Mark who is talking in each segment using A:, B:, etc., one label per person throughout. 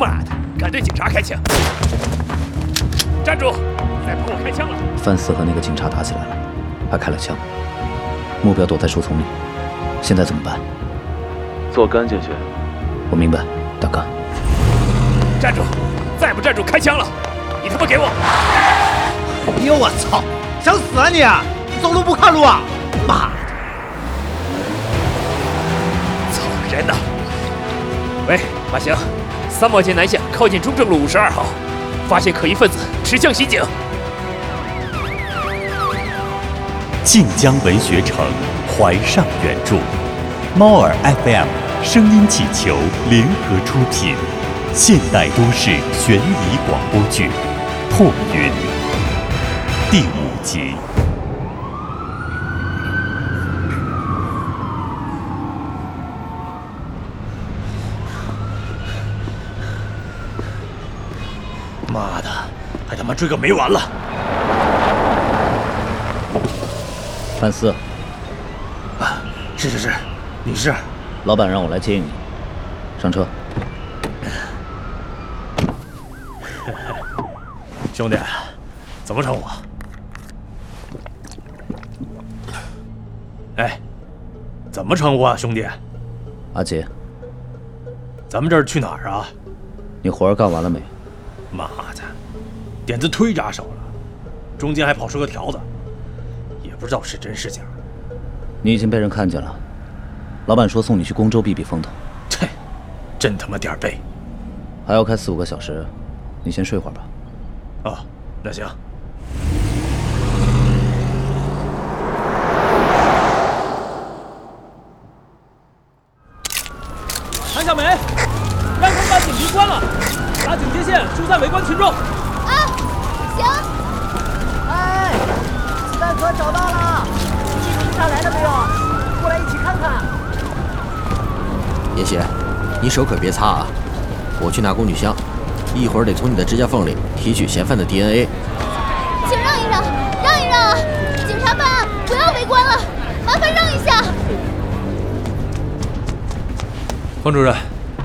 A: 妈的，敢对警察开枪！站住！再帮我开枪了！
B: 范四和那个警察打起来了，还开了枪，目标躲在树丛里。现在怎么办？
C: 做干净些。
B: 我明白，大哥。
A: 站住！再不站住，开枪了！你他妈给我！
D: 哎呦我操！想死啊你！走路不看路啊！妈的！
A: 操人呢！喂，马行，三毛街南巷靠近中正路五十二号，发现可疑分子持枪袭警。
E: 晋江文学城怀上原著，猫耳 FM 声音气球联合出品，现代都市悬疑广播剧《破云》第五集。
D: 还他追个没完了！
B: 范四，
D: 啊，是是是，你是？
B: 老板让我来接应你，上车。
D: 兄弟，怎么称呼？哎，怎么称呼啊，兄弟？
B: 阿杰，
D: 咱们这是去哪儿啊？
B: 你活儿干完了没？
D: 妈的，点子忒扎手了，中间还跑出个条子，也不知道是真是假。
B: 你已经被人看见了，老板说送你去公州避避风头。
D: 切，真他妈点儿背！
B: 还要开四五个小时，你先睡会儿吧。
D: 哦，那行。
F: 手可别擦啊！我去拿工具箱，一会儿得从你的指甲缝里提取嫌犯的 DNA。
G: 请让一让，让一让啊！警察办案，不要围观了，麻烦让一下。
H: 方主任，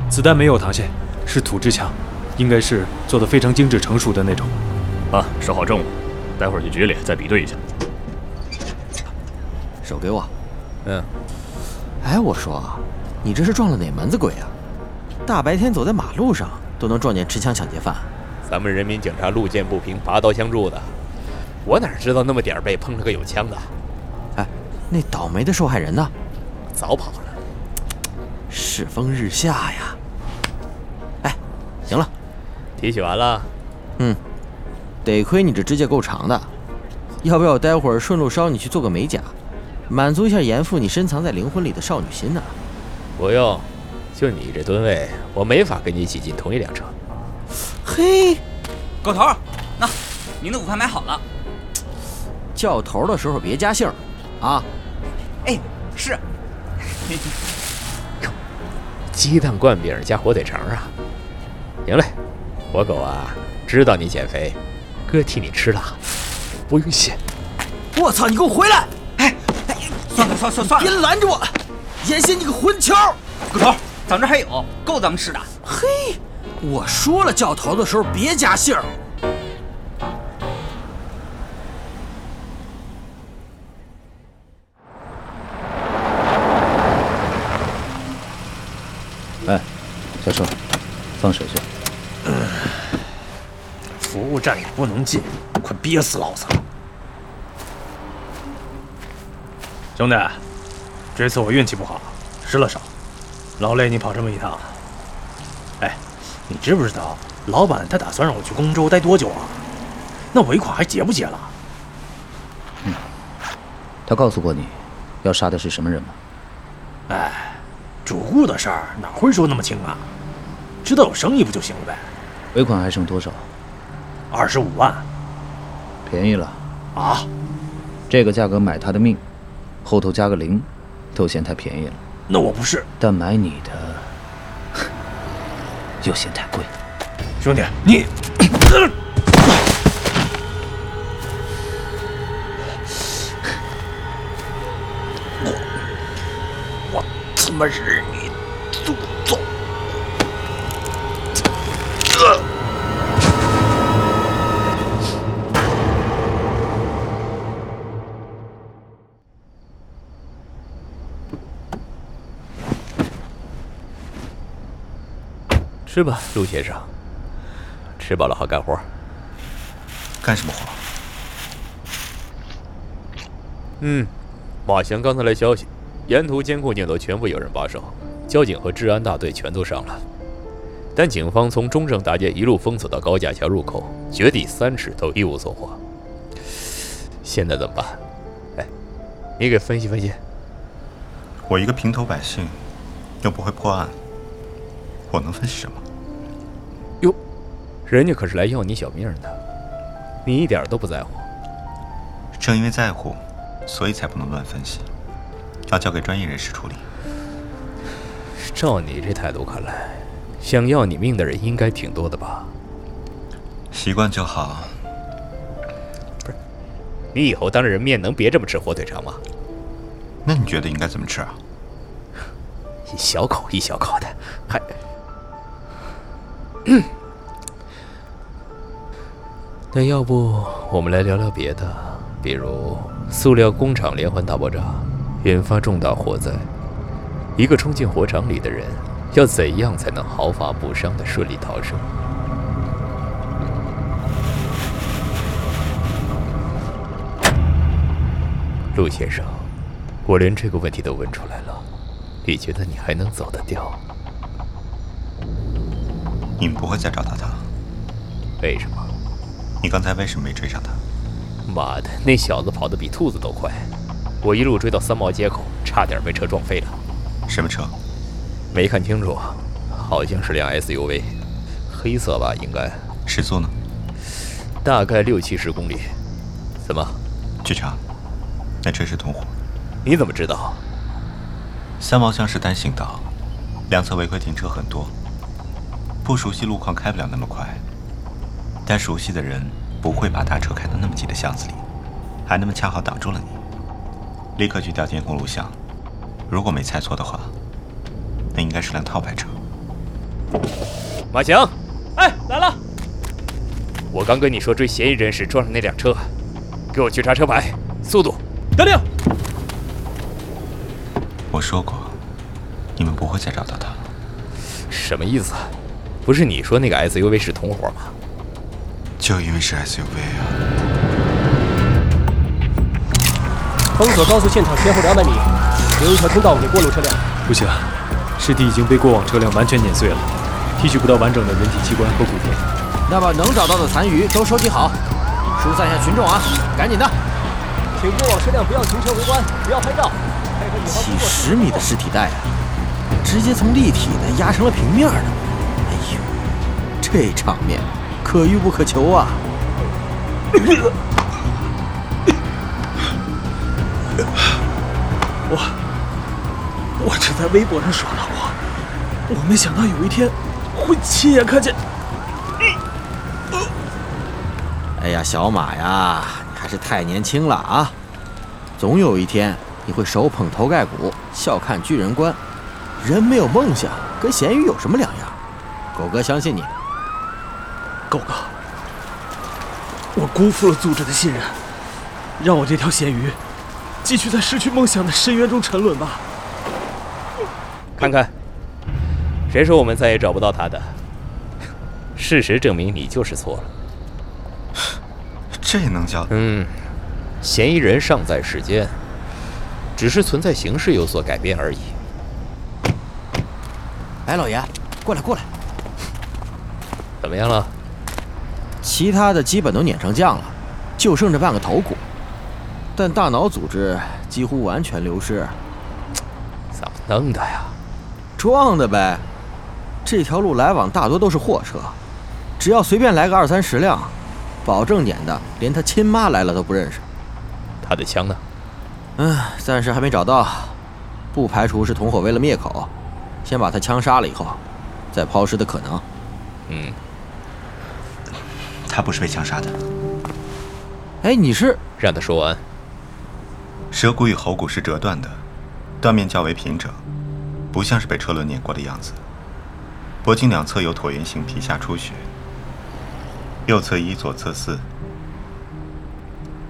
H: 子弹没有膛线，是土制枪，应该是做的非常精致成熟的那种。
C: 啊，收好证物，待会儿去局里再比对一下。
F: 手给我。
C: 嗯。
F: 哎，我说，你这是撞了哪门子鬼啊？大白天走在马路上都能撞见持枪抢劫犯。
A: 咱们人民警察路见不平拔刀相助的，我哪知道那么点儿背碰了个有枪的？
F: 哎，那倒霉的受害人呢？
A: 早跑了。
F: 世风日下呀！哎，行了，
A: 提取完了。
F: 嗯，得亏你这指甲够长的，要不要待会儿顺路捎你去做个美甲，满足一下严父你深藏在灵魂里的少女心呢？
A: 不用，就你这吨位，我没法跟你一起进同一辆车。
F: 嘿，
I: 狗头，那您的午饭买好了。
F: 叫头的时候别加姓儿啊！
I: 哎，是。
A: 鸡蛋灌饼加火腿肠啊！行嘞，我狗啊，知道你减肥，哥替你吃了，不用谢。
J: 我操！你给我回来！
I: 哎哎，算了算了算了，
J: 别拦着我！妍希，你个混球！
I: 狗头，咱这还有，够咱们吃的。
J: 嘿，我说了，叫头的时候别加姓。
B: 哎，小车，放水去。
D: 服务站也不能进，快憋死老子了！兄弟，这次我运气不好，失了手，劳累你跑这么一趟。哎，你知不知道老板他打算让我去公州待多久啊？那尾款还结不结了？
B: 嗯，他告诉过你，要杀的是什么人吗？
D: 哎。主顾的事儿哪会说那么清啊？知道有生意不就行了呗？
B: 尾款还剩多少？
D: 二十五万，
B: 便宜了
D: 啊！
B: 这个价格买他的命，后头加个零，都嫌太便宜了。
D: 那我不是，
B: 但买你的又嫌太贵。
D: 兄弟，你，我他妈日
A: 是吧，陆先生？吃饱了好干活。
K: 干什么活？
A: 嗯，马翔刚才来消息，沿途监控镜头全部有人把守，交警和治安大队全都上了。但警方从中正大街一路封锁到高架桥入口，掘地三尺都一无所获。现在怎么办？哎，你给分析分析。
K: 我一个平头百姓，又不会破案，我能分析什么？
A: 哟，人家可是来要你小命的，你一点都不在乎。
K: 正因为在乎，所以才不能乱分析，要交给专业人士处理。
A: 照你这态度看来，想要你命的人应该挺多的吧？
K: 习惯就好。
A: 不是，你以后当着人面能别这么吃火腿肠吗？
K: 那你觉得应该怎么吃啊？
A: 一小口一小口的，还……嗯。那要不我们来聊聊别的，比如塑料工厂连环大爆炸，引发重大火灾，一个冲进火场里的人要怎样才能毫发不伤的顺利逃生？陆先生。我连这个问题都问出来了，你觉得你还能走得掉？
K: 你们不会再找到他？
A: 为什么？
K: 你刚才为什么没追上他？
A: 妈的，那小子跑得比兔子都快，我一路追到三毛街口，差点被车撞飞了。
K: 什么车？
A: 没看清楚，好像是辆 SUV，黑色吧，应该。
K: 时速呢？
A: 大概六七十公里。怎么？
K: 去查，那车是同伙。
A: 你怎么知道？
K: 三毛巷是单行道，两侧违规停车很多，不熟悉路况开不了那么快。但熟悉的人不会把大车开到那么挤的巷子里，还那么恰好挡住了你。立刻去调监控录像，如果没猜错的话，那应该是辆套牌车。
A: 马强，哎，来了！我刚跟你说追嫌疑人时撞上那辆车，给我去查车牌，速度！
H: 得令。
K: 我说过，你们不会再找到他。
A: 什么意思？不是你说那个 SUV 是同伙吗？
K: 就因为是 SUV 啊！
J: 封锁高速现场前后两百米，留一条通道给过路车辆。
H: 不行，尸体已经被过往车辆完全碾碎了，提取不到完整的人体器官和骨骼。
F: 那把能找到的残余都收集好，疏散一下群众啊！赶紧的，
J: 请过往车辆不要停车围观，不要拍照。
F: 几十米的尸体带啊，直接从立体的压成了平面的。哎呦，这场面可遇不可求啊！
L: 我我只在微博上刷到过，我没想到有一天会亲眼看见。
F: 哎呀，小马呀，你还是太年轻了啊！总有一天。你会手捧头盖骨，笑看巨人观。人没有梦想，跟咸鱼有什么两样？狗哥相信你。
L: 狗哥，我辜负了组织的信任，让我这条咸鱼继续在失去梦想的深渊中沉沦吧。
A: 看看，谁说我们再也找不到他的？事实证明你就是错了。
K: 这能叫？
A: 嗯，嫌疑人尚在世间。只是存在形式有所改变而已。
F: 哎，老爷，过来过来。
A: 怎么样了？
F: 其他的基本都碾成酱了，就剩这半个头骨，但大脑组织几乎完全流失。
A: 怎么弄的呀？
F: 撞的呗。这条路来往大多都是货车，只要随便来个二三十辆，保证碾的连他亲妈来了都不认识。
A: 他的枪呢？
F: 嗯，暂时还没找到，不排除是同伙为了灭口，先把他枪杀了以后，再抛尸的可能。
A: 嗯，
K: 他不是被枪杀的。
F: 哎，你是
A: 让他说完。
K: 舌骨与喉骨是折断的，断面较为平整，不像是被车轮碾过的样子。脖颈两侧有椭圆形皮下出血，右侧一，左侧四，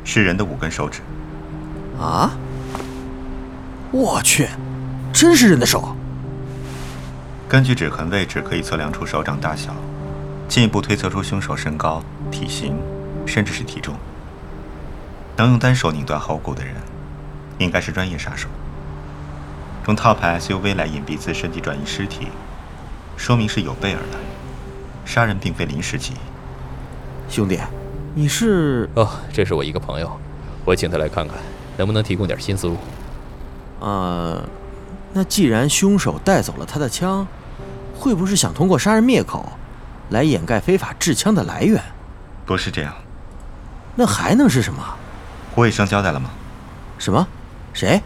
K: 是人的五根手指。
F: 啊！我去，真是人的手！
K: 根据指痕位置可以测量出手掌大小，进一步推测出凶手身高、体型，甚至是体重。能用单手拧断喉骨的人，应该是专业杀手。用套牌 SUV 来隐蔽自身及转移尸体，说明是有备而来。杀人并非临时起意。
F: 兄弟，你是？
A: 哦，这是我一个朋友，我请他来看看，能不能提供点新思路。
F: 呃，那既然凶手带走了他的枪，会不会是想通过杀人灭口，来掩盖非法制枪的来源？
K: 不是这样。
F: 那还能是什么？
K: 胡伟生交代了吗？
F: 什么？谁？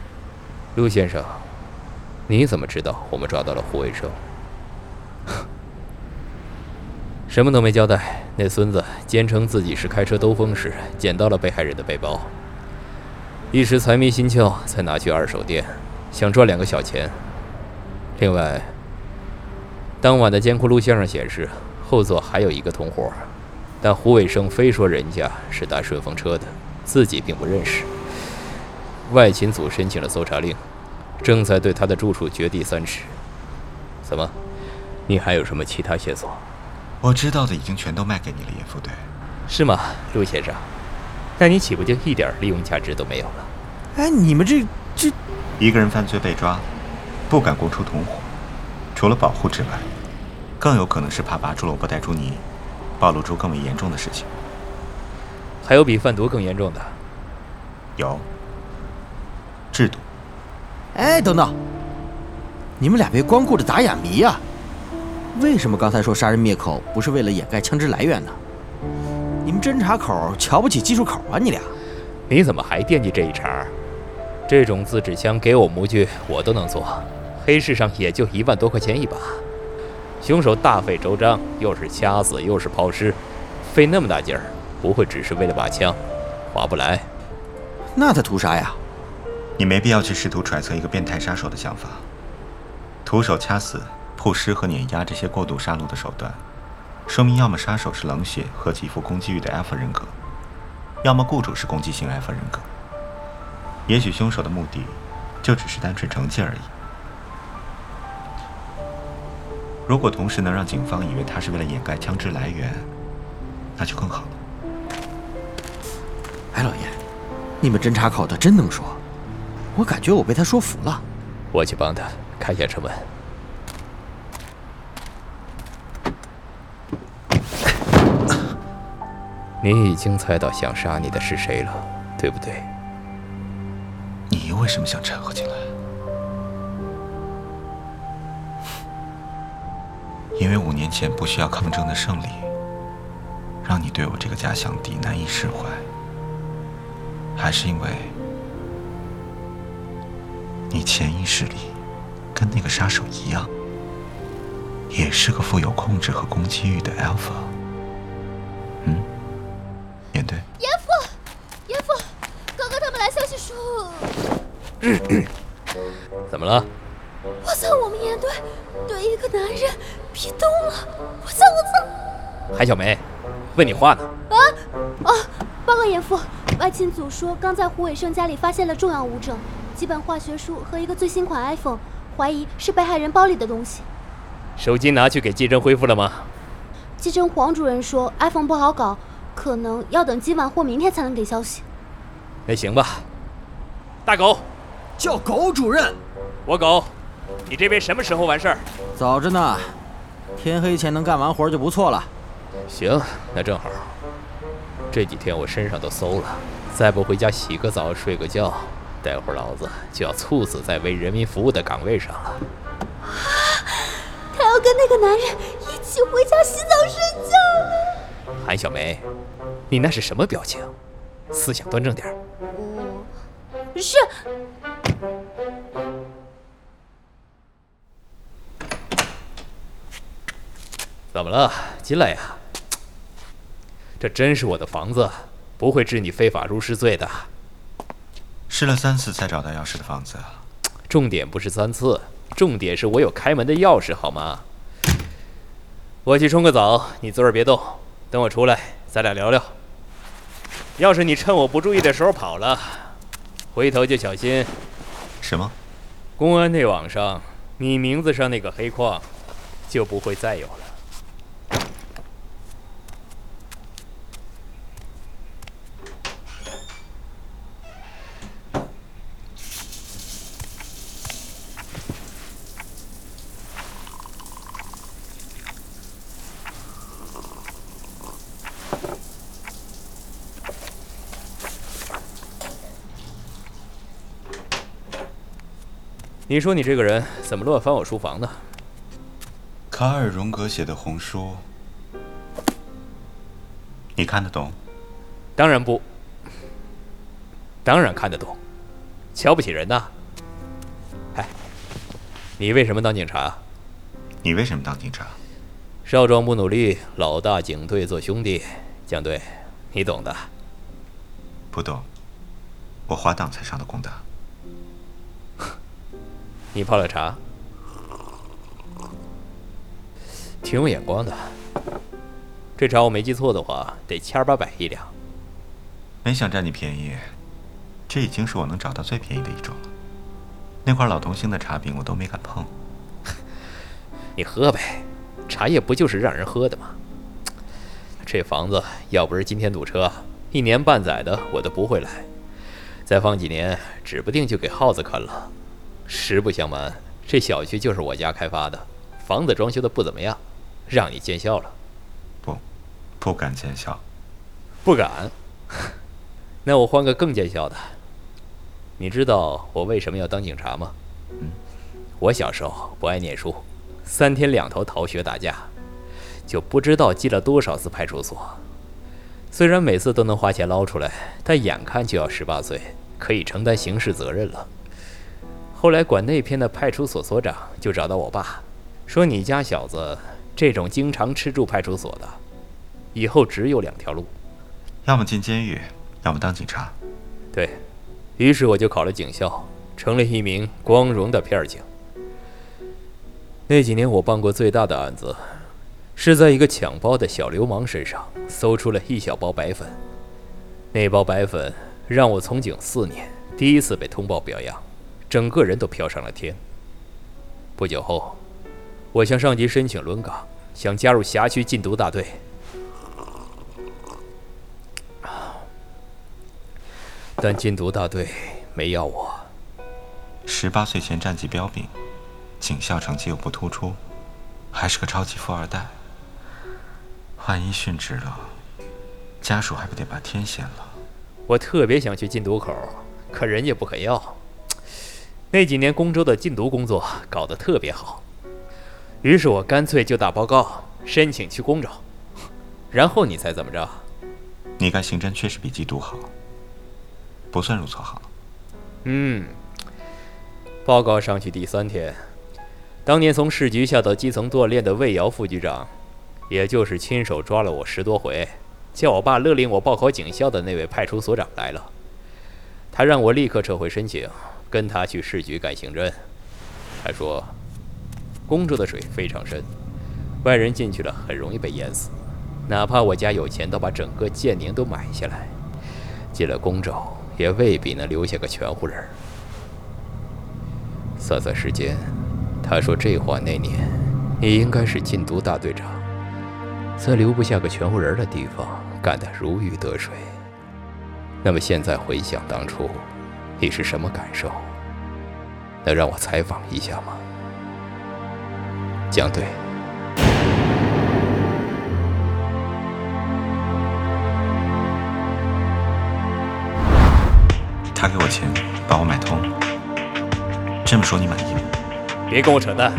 A: 陆先生，你怎么知道我们抓到了胡伟生？什么都没交代。那孙子坚称自己是开车兜风时捡到了被害人的背包，一时财迷心窍才拿去二手店，想赚两个小钱。另外，当晚的监控录像上显示后座还有一个同伙，但胡伟生非说人家是搭顺风车的，自己并不认识。外勤组申请了搜查令，正在对他的住处掘地三尺。怎么？你还有什么其他线索？
K: 我知道的已经全都卖给你了，严副队。
A: 是吗，陆先生？那你岂不就一点利用价值都没有了？
F: 哎，你们这这……
K: 一个人犯罪被抓，不敢供出同伙，除了保护之外，更有可能是怕拔出萝卜带出泥，暴露出更为严重的事情。
A: 还有比贩毒更严重的？
K: 有。制度。
F: 哎，等等！你们俩别光顾着打哑谜啊！为什么刚才说杀人灭口不是为了掩盖枪支来源呢？你们侦查口瞧不起技术口啊？你俩？
A: 你怎么还惦记这一茬？这种自制枪给我模具我都能做，黑市上也就一万多块钱一把。凶手大费周章，又是掐死又是抛尸，费那么大劲儿，不会只是为了把枪，划不来。
F: 那他图啥呀？
K: 你没必要去试图揣测一个变态杀手的想法。徒手掐死。曝尸和碾压这些过度杀戮的手段，说明要么杀手是冷血和极富攻击欲的 Alpha 人格，要么雇主是攻击性 Alpha 人格。也许凶手的目的就只是单纯惩戒而已。如果同时能让警方以为他是为了掩盖枪支来源，那就更好了。
F: 哎，老爷，你们侦查口的真能说，我感觉我被他说服了。
A: 我去帮他开下车门。你已经猜到想杀你的是谁了，对不对？
K: 你为什么想掺和进来？因为五年前不需要抗争的胜利，让你对我这个假想敌难以释怀，还是因为你潜意识里跟那个杀手一样，也是个富有控制和攻击欲的 Alpha？嗯？对，
G: 严父，严父，刚刚他们来消息说，
A: 怎么了？
G: 我操，我们严队对一个男人壁咚了！我操，我操！
A: 韩小梅，问你话呢。
G: 啊啊！报告严父，外勤组说刚在胡伟生家里发现了重要物证，几本化学书和一个最新款 iPhone，怀疑是被害人包里的东西。
A: 手机拿去给季真恢复了吗？
G: 季真黄主任说 iPhone 不好搞。可能要等今晚或明天才能给消息。
A: 那行吧。大狗，
F: 叫狗主任。
A: 我狗，你这边什么时候完事儿？
F: 早着呢，天黑前能干完活就不错了。
A: 行，那正好。这几天我身上都馊了，再不回家洗个澡、睡个觉，待会儿老子就要猝死在为人民服务的岗位上了。啊！
G: 他要跟那个男人一起回家洗澡睡觉了。
A: 韩小梅，你那是什么表情？思想端正点。
G: 嗯，是。
A: 怎么了？进来呀。这真是我的房子，不会治你非法入室罪的。
K: 试了三次才找到钥匙的房子。
A: 重点不是三次，重点是我有开门的钥匙，好吗？我去冲个澡，你坐这儿别动。等我出来，咱俩聊聊。要是你趁我不注意的时候跑了，回头就小心。
K: 什么？
A: 公安内网上，你名字上那个黑框，就不会再有了。你说你这个人怎么乱翻我书房呢？
K: 卡尔·荣格写的红书，你看得懂？
A: 当然不，当然看得懂。瞧不起人呐？哎，你为什么当警察？
K: 你为什么当警察？
A: 少壮不努力，老大警队做兄弟。江队，你懂的。
K: 不懂，我滑档才上的工的。
A: 你泡了茶，挺有眼光的。这茶我没记错的话，得千八百一两。
K: 没想占你便宜，这已经是我能找到最便宜的一种了。那块老同星的茶饼我都没敢碰。
A: 你喝呗，茶叶不就是让人喝的吗？这房子要不是今天堵车，一年半载的我都不会来。再放几年，指不定就给耗子啃了。实不相瞒，这小区就是我家开发的，房子装修的不怎么样，让你见笑了。
K: 不，不敢见笑。
A: 不敢？那我换个更见笑的。你知道我为什么要当警察吗？
K: 嗯。
A: 我小时候不爱念书，三天两头逃学打架，就不知道进了多少次派出所。虽然每次都能花钱捞出来，但眼看就要十八岁，可以承担刑事责任了。后来管那片的派出所所长就找到我爸，说：“你家小子这种经常吃住派出所的，以后只有两条路，
K: 要么进监狱，要么当警察。”
A: 对，于是我就考了警校，成了一名光荣的片警。那几年我办过最大的案子，是在一个抢包的小流氓身上搜出了一小包白粉，那包白粉让我从警四年，第一次被通报表扬。整个人都飘上了天。不久后，我向上级申请轮岗，想加入辖区禁毒大队，但禁毒大队没要我。
K: 十八岁前战绩彪炳，警校成绩又不突出，还是个超级富二代。万一殉职了，家属还不得把天掀了？
A: 我特别想去禁毒口，可人家不肯要。那几年，公州的禁毒工作搞得特别好，于是我干脆就打报告申请去公州。然后你猜怎么着？
K: 你干刑侦确实比缉毒好，不算入错行。
A: 嗯。报告上去第三天，当年从市局下到基层锻炼的魏瑶副局长，也就是亲手抓了我十多回，叫我爸勒令我报考警校的那位派出所长来了。他让我立刻撤回申请。跟他去市局干刑侦，他说，公州的水非常深，外人进去了很容易被淹死。哪怕我家有钱到把整个建宁都买下来，进了公州也未必能留下个全乎人。算算时间，他说这话那年，你应该是禁毒大队长，在留不下个全乎人的地方干得如鱼得水。那么现在回想当初。你是什么感受？能让我采访一下吗，江队？
K: 他给我钱，把我买通，这么说你满意吗？
A: 别跟我扯淡！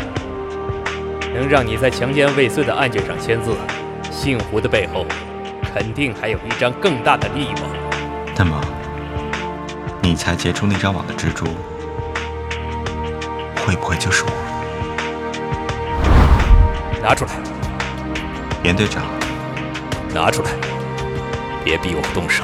A: 能让你在强奸未遂的案卷上签字，姓胡的背后，肯定还有一张更大的利益网。
K: 那么？你才结出那张网的蜘蛛，会不会就是我？
A: 拿出来，
K: 严队长，
A: 拿出来，别逼我动手。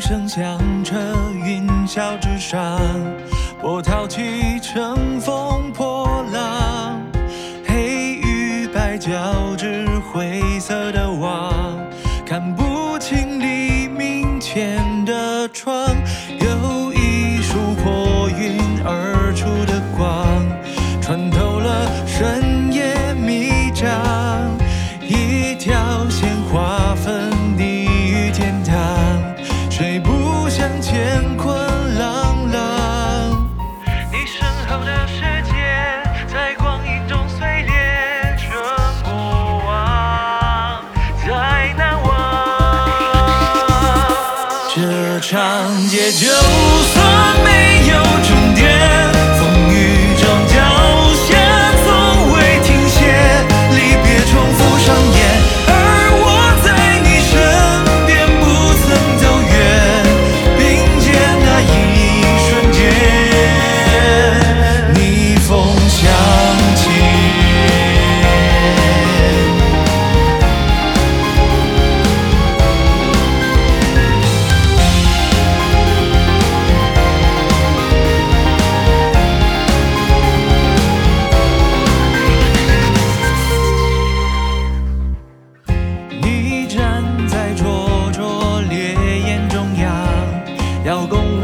M: 声响彻云霄之上，波涛起，乘风破浪，黑与白交织，灰色的网，看不清黎明前的窗，这场劫就算没有终点，要共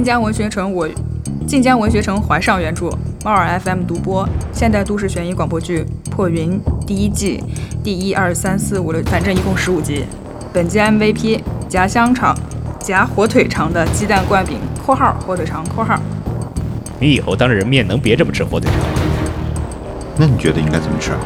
N: 晋江文学城我，晋江文学城怀上原著，猫耳 FM 独播，现代都市悬疑广播剧《破云》第一季第一二三四五六，反正一共十五集。本季 MVP 夹香肠、夹火腿肠的鸡蛋灌饼（括号火腿肠括号
A: 你以后当着人面能别这么吃火腿肠吗？
K: 那你觉得应该怎么吃啊？